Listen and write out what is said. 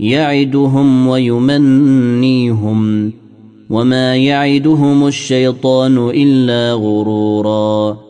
يعدهم ويمنيهم وما يعدهم الشيطان إلا غرورا